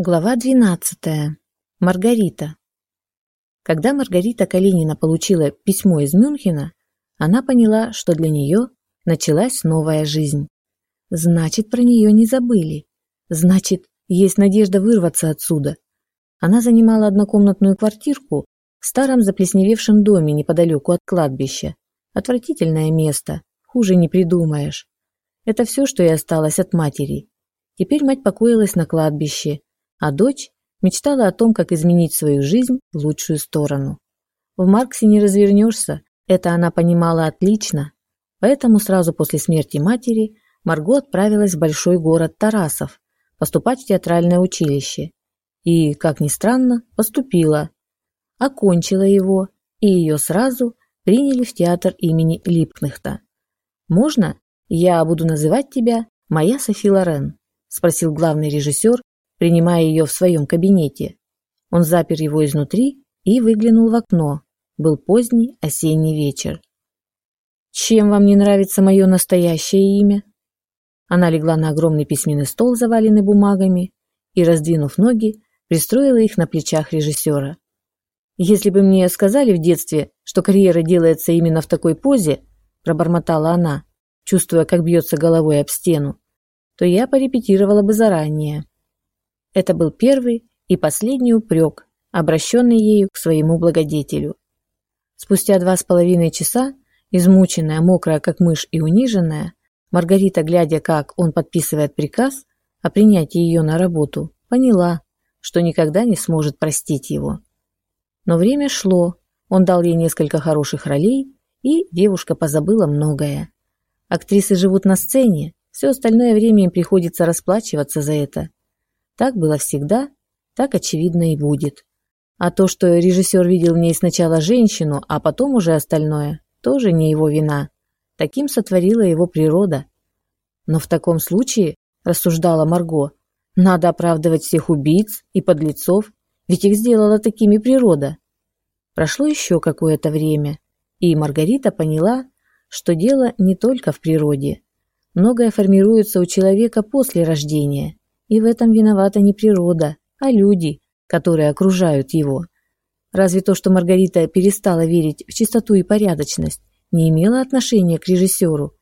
Глава 12. Маргарита. Когда Маргарита Калинина получила письмо из Мюнхена, она поняла, что для нее началась новая жизнь. Значит, про нее не забыли. Значит, есть надежда вырваться отсюда. Она занимала однокомнатную квартирку в старом заплесневевшем доме неподалеку от кладбища. Отвратительное место, хуже не придумаешь. Это все, что и осталось от матери. Теперь мать покоилась на кладбище, а дочь мечтала о том, как изменить свою жизнь в лучшую сторону. В Марксе не развернешься, это она понимала отлично, поэтому сразу после смерти матери Марго отправилась в большой город Тарасов поступать в театральное училище. И, как ни странно, поступила. Окончила его, и ее сразу приняли в театр имени Липкнехта. «Можно я буду называть тебя моя Софи Лорен?» – спросил главный режиссер, принимая ее в своем кабинете. Он запер его изнутри и выглянул в окно. Был поздний осенний вечер. «Чем вам не нравится мое настоящее имя?» Она легла на огромный письменный стол, заваленный бумагами, и, раздвинув ноги, пристроила их на плечах режиссера. «Если бы мне сказали в детстве, что карьера делается именно в такой позе», пробормотала она, чувствуя, как бьется головой об стену, то я порепетировала бы заранее. Это был первый и последний упрек, обращенный ею к своему благодетелю. Спустя два с половиной часа, измученная, мокрая, как мышь и униженная, Маргарита, глядя, как он подписывает приказ о принятии ее на работу, поняла, что никогда не сможет простить его. Но время шло, он дал ей несколько хороших ролей, и девушка позабыла многое. Актрисы живут на сцене, все остальное время им приходится расплачиваться за это. Так было всегда, так очевидно и будет. А то, что режиссер видел в ней сначала женщину, а потом уже остальное, тоже не его вина. Таким сотворила его природа. Но в таком случае, рассуждала Марго, надо оправдывать всех убийц и подлецов, ведь их сделала такими природа. Прошло еще какое-то время, и Маргарита поняла, что дело не только в природе. Многое формируется у человека после рождения, и в этом виновата не природа, а люди, которые окружают его. Разве то, что Маргарита перестала верить в чистоту и порядочность, не имело отношения к режиссеру?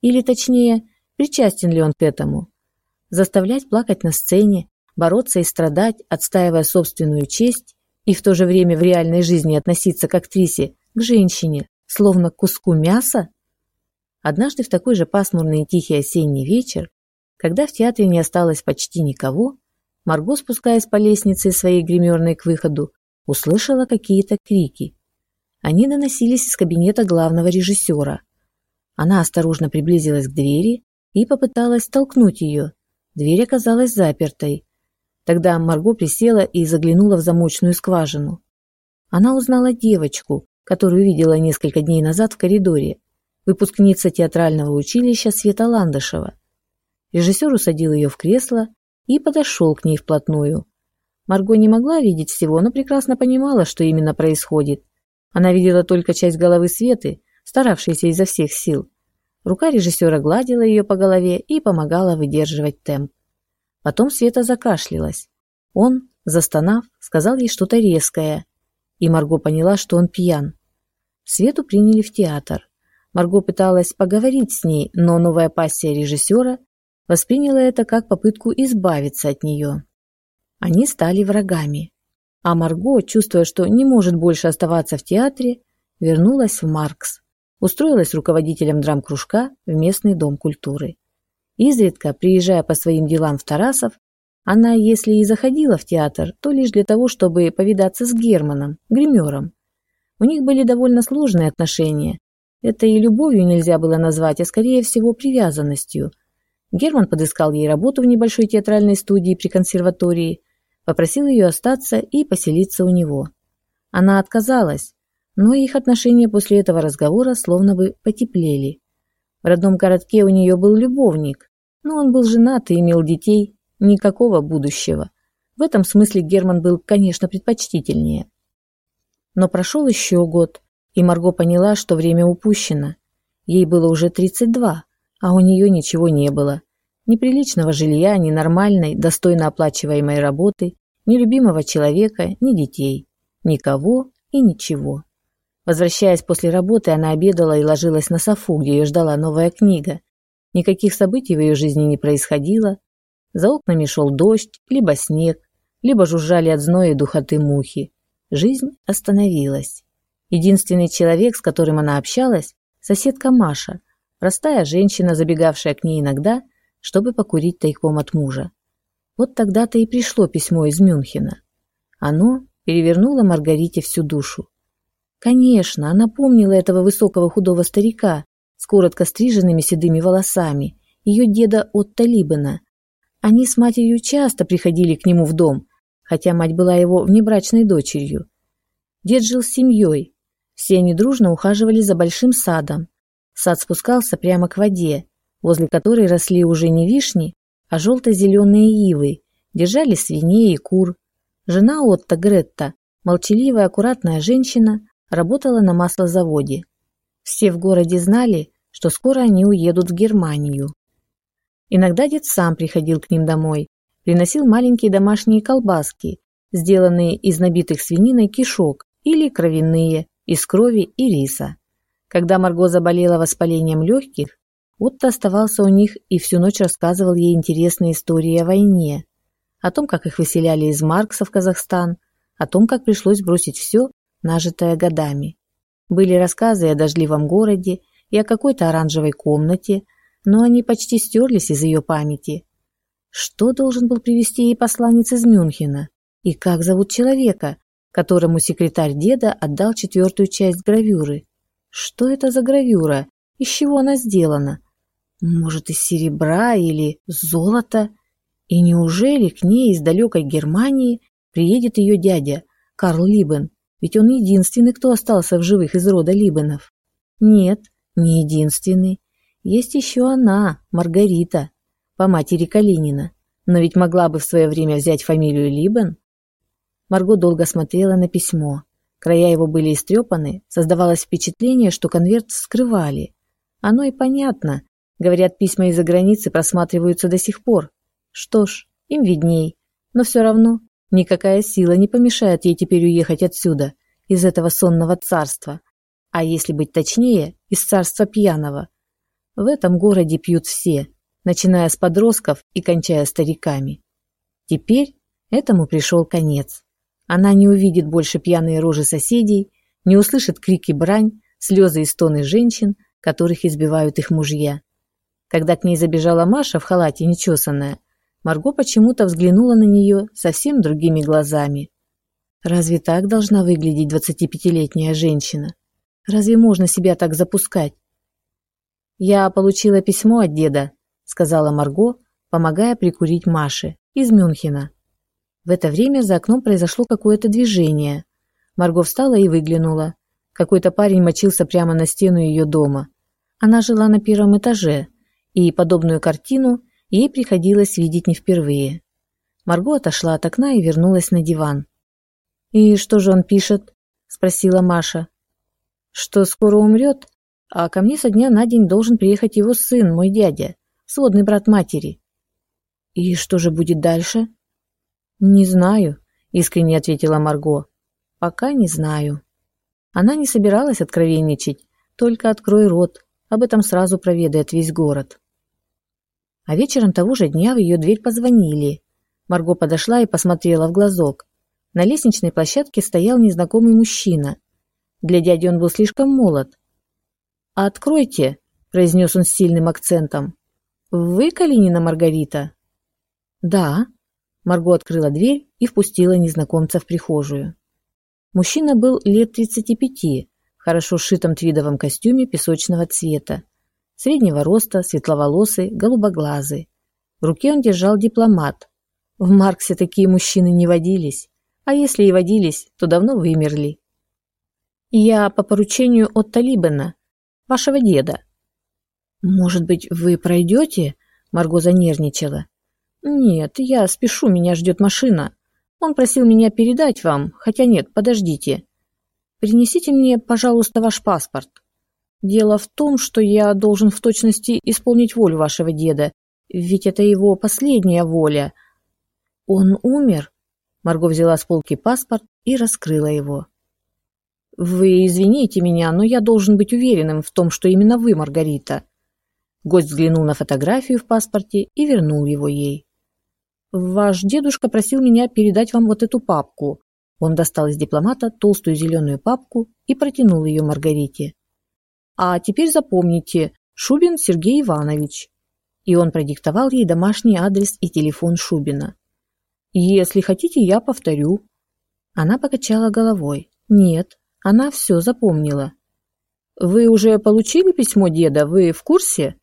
Или, точнее, причастен ли он к этому? Заставлять плакать на сцене, бороться и страдать, отстаивая собственную честь, и в то же время в реальной жизни относиться к актрисе, к женщине, словно к куску мяса? Однажды в такой же пасмурный и тихий осенний вечер когда в театре не осталось почти никого, Марго, спускаясь по лестнице своей гримерной к выходу, услышала какие-то крики. Они доносились из кабинета главного режиссера. Она осторожно приблизилась к двери и попыталась толкнуть ее. Дверь оказалась запертой. Тогда Марго присела и заглянула в замочную скважину. Она узнала девочку, которую видела несколько дней назад в коридоре, выпускница театрального училища Света Ландышева. Режиссер усадил ее в кресло и подошел к ней вплотную. Марго не могла видеть всего, но прекрасно понимала, что именно происходит. Она видела только часть головы Светы, старавшейся изо всех сил. Рука режиссера гладила ее по голове и помогала выдерживать темп. Потом Света закашлялась. Он, застонав, сказал ей что-то резкое, и Марго поняла, что он пьян. Свету приняли в театр. Марго пыталась поговорить с ней, но новая пассия режиссера восприняла это как попытку избавиться от нее. Они стали врагами. А Марго, чувствуя, что не может больше оставаться в театре, вернулась в Маркс, устроилась руководителем драм-кружка в местный дом культуры. Изредка, приезжая по своим делам в Тарасов, она, если и заходила в театр, то лишь для того, чтобы повидаться с Германом, гримером. У них были довольно сложные отношения. Это и любовью нельзя было назвать, а скорее всего привязанностью – Герман подыскал ей работу в небольшой театральной студии при консерватории, попросил ее остаться и поселиться у него. Она отказалась, но их отношения после этого разговора словно бы потеплели. В родном городке у нее был любовник, но он был женат и имел детей, никакого будущего. В этом смысле Герман был, конечно, предпочтительнее. Но прошел еще год, и Марго поняла, что время упущено. Ей было уже 32, а у нее ничего не было. Ни приличного жилья, ни нормальной, достойно оплачиваемой работы, ни любимого человека, ни детей. Никого и ничего. Возвращаясь после работы, она обедала и ложилась на софу, где ее ждала новая книга. Никаких событий в ее жизни не происходило. За окнами шел дождь, либо снег, либо жужжали от зноя и духоты мухи. Жизнь остановилась. Единственный человек, с которым она общалась, соседка Маша, простая женщина, забегавшая к ней иногда, чтобы покурить тайком от мужа. Вот тогда-то и пришло письмо из Мюнхена. Оно перевернуло Маргарите всю душу. Конечно, она помнила этого высокого худого старика с коротко стриженными седыми волосами, ее деда Отто Либена. Они с матерью часто приходили к нему в дом, хотя мать была его внебрачной дочерью. Дед жил с семьей. Все они дружно ухаживали за большим садом. Сад спускался прямо к воде, возле которой росли уже не вишни, а желто-зеленые ивы, держали свиней и кур. Жена Отто Гретта, молчаливая, аккуратная женщина, работала на маслозаводе. Все в городе знали, что скоро они уедут в Германию. Иногда дед сам приходил к ним домой, приносил маленькие домашние колбаски, сделанные из набитых свининой кишок или кровяные, из крови и риса. Когда Марго заболела воспалением легких, Отто оставался у них и всю ночь рассказывал ей интересные истории о войне, о том, как их выселяли из Маркса в Казахстан, о том, как пришлось бросить все, нажитое годами. Были рассказы о дождливом городе и о какой-то оранжевой комнате, но они почти стерлись из ее памяти. Что должен был привести ей посланец из Мюнхена? И как зовут человека, которому секретарь деда отдал четвертую часть гравюры? Что это за гравюра? Из чего она сделана? Может, из серебра или золота? И неужели к ней из далекой Германии приедет ее дядя, Карл Либен? Ведь он единственный, кто остался в живых из рода Либенов. Нет, не единственный. Есть еще она, Маргарита по матери Калинина, но ведь могла бы в свое время взять фамилию Либен. Марго долго смотрела на письмо. Края его были истрепаны, создавалось впечатление, что конверт скрывали. Оно и понятно. Говорят, письма из-за границы просматриваются до сих пор. Что ж, им видней. Но все равно никакая сила не помешает ей теперь уехать отсюда, из этого сонного царства. А если быть точнее, из царства пьяного. В этом городе пьют все, начиная с подростков и кончая стариками. Теперь этому пришел конец. Она не увидит больше пьяные рожи соседей, не услышит крики брань, слезы и стоны женщин, которых избивают их мужья. Когда к ней забежала Маша в халате нечесанная, Марго почему-то взглянула на нее совсем другими глазами. Разве так должна выглядеть двадцатипятилетняя женщина? Разве можно себя так запускать? Я получила письмо от деда, сказала Марго, помогая прикурить Маше из Мюнхена. В это время за окном произошло какое-то движение. Марго встала и выглянула. Какой-то парень мочился прямо на стену ее дома. Она жила на первом этаже, и подобную картину ей приходилось видеть не впервые. Марго отошла от окна и вернулась на диван. «И что же он пишет?» – спросила Маша. «Что скоро умрет, а ко мне со дня на день должен приехать его сын, мой дядя сводный брат матери. И что же будет дальше? Не знаю, искренне ответила Марго. Пока не знаю. Она не собиралась откровенничать, только открой рот, об этом сразу проведает весь город. А вечером того же дня в ее дверь позвонили. Марго подошла и посмотрела в глазок. На лестничной площадке стоял незнакомый мужчина. Для дяди он был слишком молод. «Откройте», – произнес он с сильным акцентом. «Вы Калинина Маргарита?» «Да». Марго открыла дверь и впустила незнакомца в прихожую. Мужчина был лет 35, в хорошо сшитом твидовом костюме песочного цвета. Среднего роста, светловолосый, голубоглазый. В руке он держал дипломат. В Марксе такие мужчины не водились, а если и водились, то давно вымерли. «Я по поручению от Талибана, вашего деда», «Может быть, вы пройдете?» Марго занервничала. «Нет, я спешу, меня ждет машина. Он просил меня передать вам, хотя нет, подождите. Принесите мне, пожалуйста, ваш паспорт. Дело в том, что я должен в точности исполнить волю вашего деда Ведь это его последняя воля. Он умер? Марго взяла с полки паспорт и раскрыла его. «Вы извините меня, но я должен быть уверенным в том, что именно вы, Маргарита». Гость взглянул на фотографию в паспорте и вернул его ей. «Ваш дедушка просил меня передать вам вот эту папку». Он достал из дипломата толстую зеленую папку и протянул ее Маргарите. «А теперь запомните, Шубин Сергей Иванович». И он продиктовал ей домашний адрес и телефон Шубина. «Если хотите, я повторю». Она покачала головой. «Нет, она все запомнила. «Вы уже получили письмо деда? Вы в курсе?»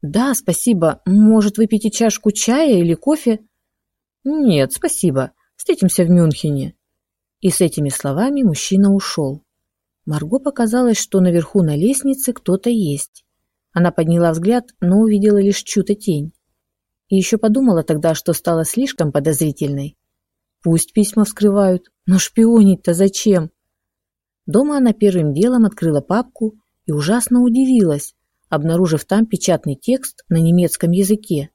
«Да, спасибо. Может, выпейте чашку чая или кофе?» «Нет, спасибо. Встретимся в Мюнхене». И с этими словами мужчина ушел. Марго показалось, что наверху на лестнице кто-то есть. Она подняла взгляд, но увидела лишь чью-то тень. И еще подумала тогда, что стала слишком подозрительной. Пусть письма вскрывают, но шпионить-то зачем? Дома она первым делом открыла папку и ужасно удивилась, обнаружив там печатный текст на немецком языке.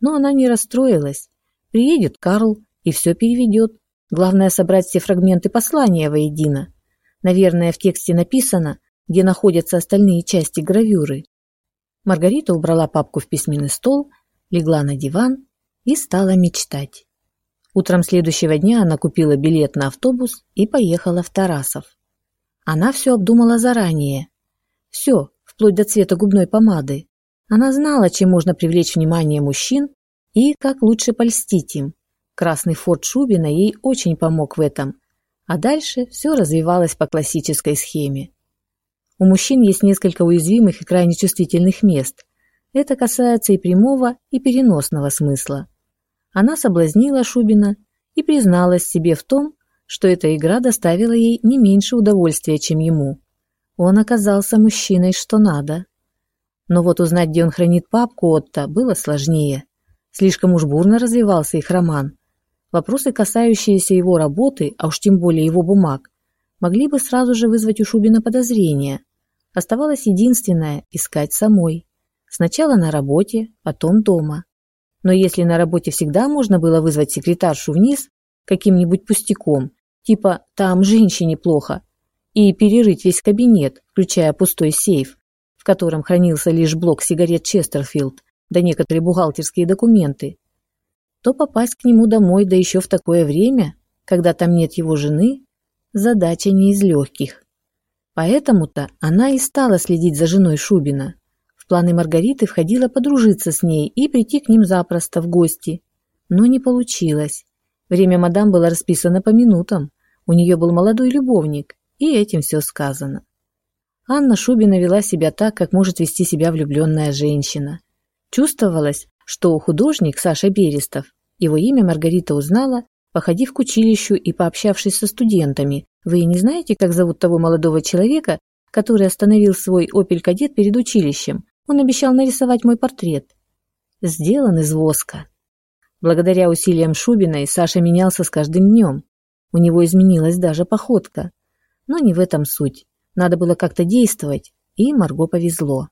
Но она не расстроилась. Приедет Карл и все переведет. Главное собрать все фрагменты послания воедино. Наверное, в тексте написано, где находятся остальные части гравюры. Маргарита убрала папку в письменный стол, легла на диван и стала мечтать. Утром следующего дня она купила билет на автобус и поехала в Тарасов. Она все обдумала заранее. Все, вплоть до цвета губной помады. Она знала, чем можно привлечь внимание мужчин и как лучше польстить им. Красный форт Шубина ей очень помог в этом. А дальше все развивалось по классической схеме. У мужчин есть несколько уязвимых и крайне чувствительных мест. Это касается и прямого, и переносного смысла. Она соблазнила Шубина и призналась себе в том, что эта игра доставила ей не меньше удовольствия, чем ему. Он оказался мужчиной, что надо. Но вот узнать, где он хранит папку Отто, было сложнее. Слишком уж бурно развивался их роман. Вопросы, касающиеся его работы, а уж тем более его бумаг, могли бы сразу же вызвать у Шубина подозрения. Оставалось единственное – искать самой. Сначала на работе, потом дома. Но если на работе всегда можно было вызвать секретаршу вниз, каким-нибудь пустяком, типа «там женщине плохо», и перерыть весь кабинет, включая пустой сейф, в котором хранился лишь блок сигарет Честерфилд, да некоторые бухгалтерские документы, то попасть к нему домой, да еще в такое время, когда там нет его жены, задача не из легких. Поэтому-то она и стала следить за женой Шубина. В планы Маргариты входило подружиться с ней и прийти к ним запросто в гости. Но не получилось. Время мадам было расписано по минутам. У нее был молодой любовник, и этим все сказано. Анна Шубина вела себя так, как может вести себя влюбленная женщина. Чувствовалось, что художник Саша Берестов, его имя Маргарита узнала, походив к училищу и пообщавшись со студентами. Вы не знаете, как зовут того молодого человека, который остановил свой «Опель-кадет» перед училищем? Он обещал нарисовать мой портрет. Сделан из воска. Благодаря усилиям Шубиной Саша менялся с каждым днем. У него изменилась даже походка. Но не в этом суть. Надо было как-то действовать, и Марго повезло.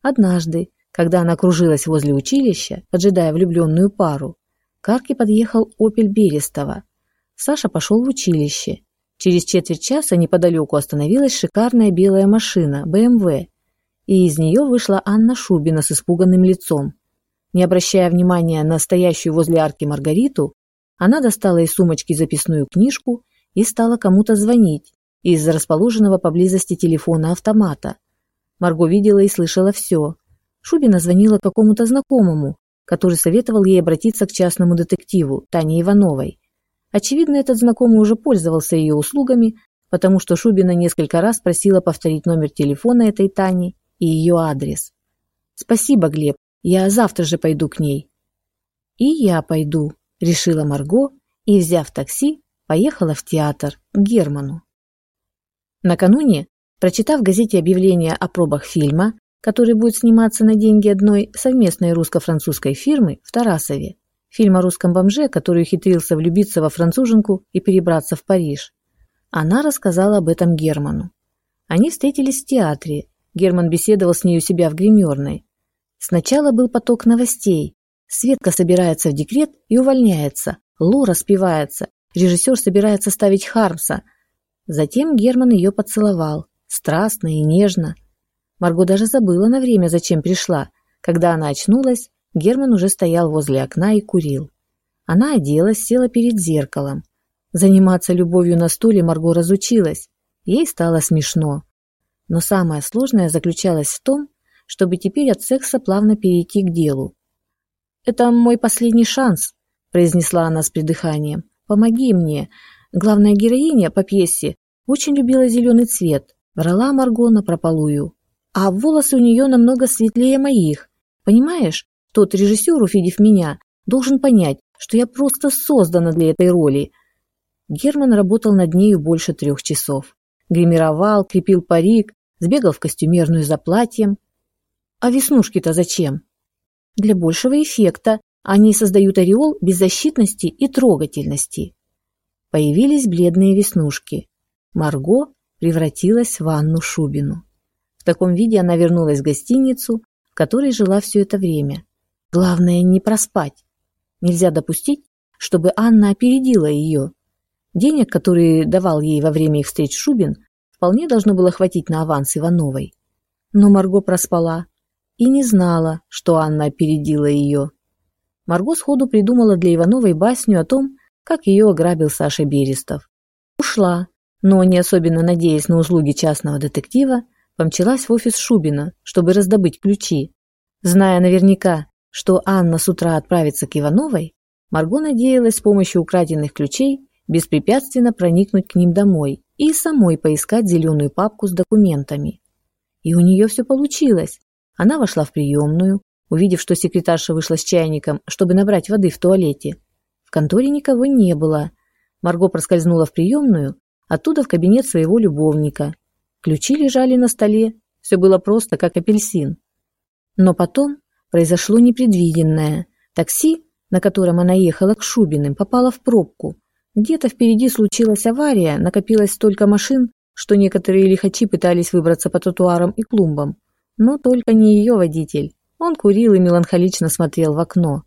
Однажды, когда она кружилась возле училища, поджидая влюбленную пару, к арке подъехал «Опель» Берестова. Саша пошел в училище. Через четверть часа неподалеку остановилась шикарная белая машина, БМВ, и из нее вышла Анна Шубина с испуганным лицом. Не обращая внимания на стоящую возле арки Маргариту, она достала из сумочки записную книжку и стала кому-то звонить из расположенного поблизости телефона автомата. Марго видела и слышала все. Шубина звонила какому-то знакомому, который советовал ей обратиться к частному детективу Тане Ивановой. Очевидно, этот знакомый уже пользовался ее услугами, потому что Шубина несколько раз просила повторить номер телефона этой Тани и ее адрес. «Спасибо, Глеб, я завтра же пойду к ней. И я пойду, решила Марго и, взяв такси, поехала в театр к Герману. Накануне, прочитав в газете объявление о пробах фильма, который будет сниматься на деньги одной совместной русско-французской фирмы в Тарасове, фильм о русском бомже, который ухитрился влюбиться во француженку и перебраться в Париж, она рассказала об этом Герману. Они встретились в театре. Герман беседовал с ней у себя в гримерной. Сначала был поток новостей. Светка собирается в декрет и увольняется. Лора спивается. Режиссер собирается ставить Хармса. Затем Герман ее поцеловал. Страстно и нежно. Марго даже забыла на время, зачем пришла. Когда она очнулась, Герман уже стоял возле окна и курил. Она оделась, села перед зеркалом. Заниматься любовью на стуле Марго разучилась. Ей стало смешно. Но самое сложное заключалось в том, чтобы теперь от секса плавно перейти к делу. «Это мой последний шанс», – произнесла она с придыханием. «Помоги мне. Главная героиня по пьесе очень любила зеленый цвет. Врала Марго напропалую. А волосы у нее намного светлее моих. Понимаешь, тот режиссер, увидев меня, должен понять, что я просто создана для этой роли. Герман работал над нею больше трех часов. Гримировал, крепил парик, сбегал в костюмерную за платьем. А веснушки-то зачем? Для большего эффекта. Они создают ореол беззащитности и трогательности. Появились бледные веснушки. Марго превратилась в Анну Шубину. В таком виде она вернулась в гостиницу, в которой жила все это время. Главное не проспать. Нельзя допустить, чтобы Анна опередила ее. Денег, которые давал ей во время их встреч Шубин, вполне должно было хватить на аванс Ивановой. Но Марго проспала и не знала, что Анна опередила ее. Марго сходу придумала для Ивановой басню о том, как ее ограбил Саша Берестов. Ушла, но, не особенно надеясь на услуги частного детектива, помчалась в офис Шубина, чтобы раздобыть ключи. Зная наверняка, что Анна с утра отправится к Ивановой, Марго надеялась с помощью украденных ключей беспрепятственно проникнуть к ним домой и самой поискать зеленую папку с документами. И у нее все получилось. Она вошла в приемную, увидев, что секретарша вышла с чайником, чтобы набрать воды в туалете. В конторе никого не было. Марго проскользнула в приемную, оттуда в кабинет своего любовника. Ключи лежали на столе, все было просто, как апельсин. Но потом произошло непредвиденное. Такси, на котором она ехала к Шубиным, попало в пробку. Где-то впереди случилась авария, накопилось столько машин, что некоторые лихачи пытались выбраться по тротуарам и клумбам. Но только не ее водитель. Он курил и меланхолично смотрел в окно.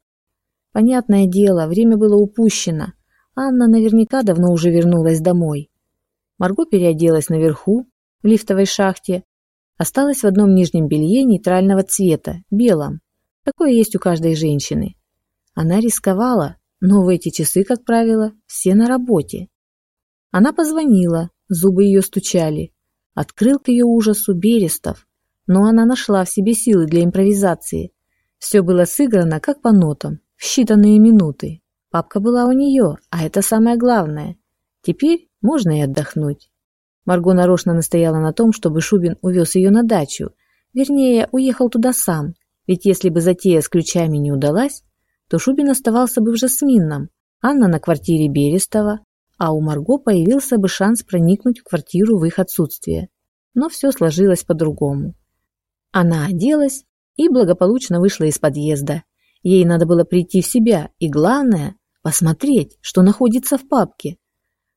Понятное дело, время было упущено. Анна наверняка давно уже вернулась домой. Марго переоделась наверху, в лифтовой шахте, осталась в одном нижнем белье нейтрального цвета, белом. Такое есть у каждой женщины. Она рисковала, но в эти часы, как правило, все на работе. Она позвонила, зубы ее стучали. Открыл к ее ужасу Берестов, но она нашла в себе силы для импровизации. Все было сыграно, как по нотам, в считанные минуты. Папка была у нее, а это самое главное. Теперь можно и отдохнуть. Марго нарочно настояла на том, чтобы Шубин увез ее на дачу. Вернее, уехал туда сам. Ведь если бы затея с ключами не удалась, то Шубин оставался бы в Жасминном, Анна на квартире Берестова, а у Марго появился бы шанс проникнуть в квартиру в их отсутствие. Но все сложилось по-другому. Она оделась и благополучно вышла из подъезда. Ей надо было прийти в себя и, главное, посмотреть, что находится в папке.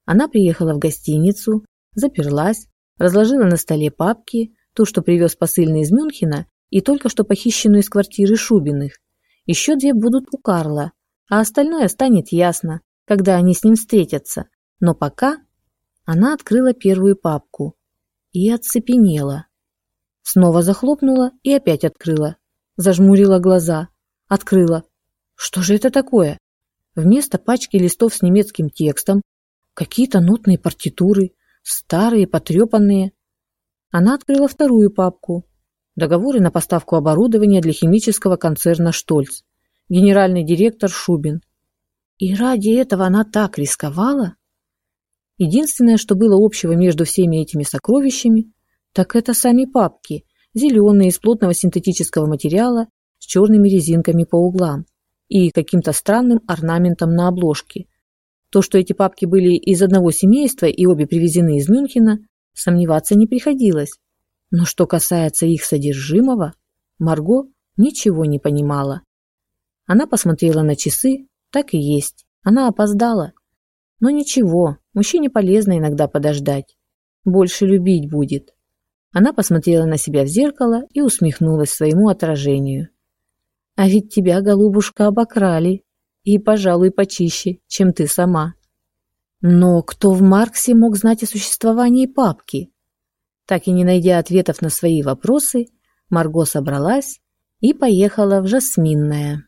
Она приехала в гостиницу, заперлась, разложила на столе папки, ту, что привез посыльный из Мюнхена, и только что похищенную из квартиры Шубиных. Еще две будут у Карла, а остальное станет ясно, когда они с ним встретятся. Но пока она открыла первую папку и оцепенела. Снова захлопнула и опять открыла. Зажмурила глаза. Открыла. Что же это такое? Вместо пачки листов с немецким текстом какие-то нотные партитуры, старые, потрепанные. Она открыла вторую папку. Договоры на поставку оборудования для химического концерна «Штольц». Генеральный директор Шубин. И ради этого она так рисковала? Единственное, что было общего между всеми этими сокровищами, так это сами папки, зеленые из плотного синтетического материала с черными резинками по углам и каким-то странным орнаментом на обложке – то, что эти папки были из одного семейства и обе привезены из Мюнхена, сомневаться не приходилось. Но что касается их содержимого, Марго ничего не понимала. Она посмотрела на часы, так и есть, она опоздала. Но ничего, мужчине полезно иногда подождать. Больше любить будет. Она посмотрела на себя в зеркало и усмехнулась своему отражению. А ведь тебя, голубушка, обокрали. И, пожалуй, почище, чем ты сама. Но кто в Марксе мог знать о существовании папки? Так и не найдя ответов на свои вопросы, Марго собралась и поехала в Жасминное.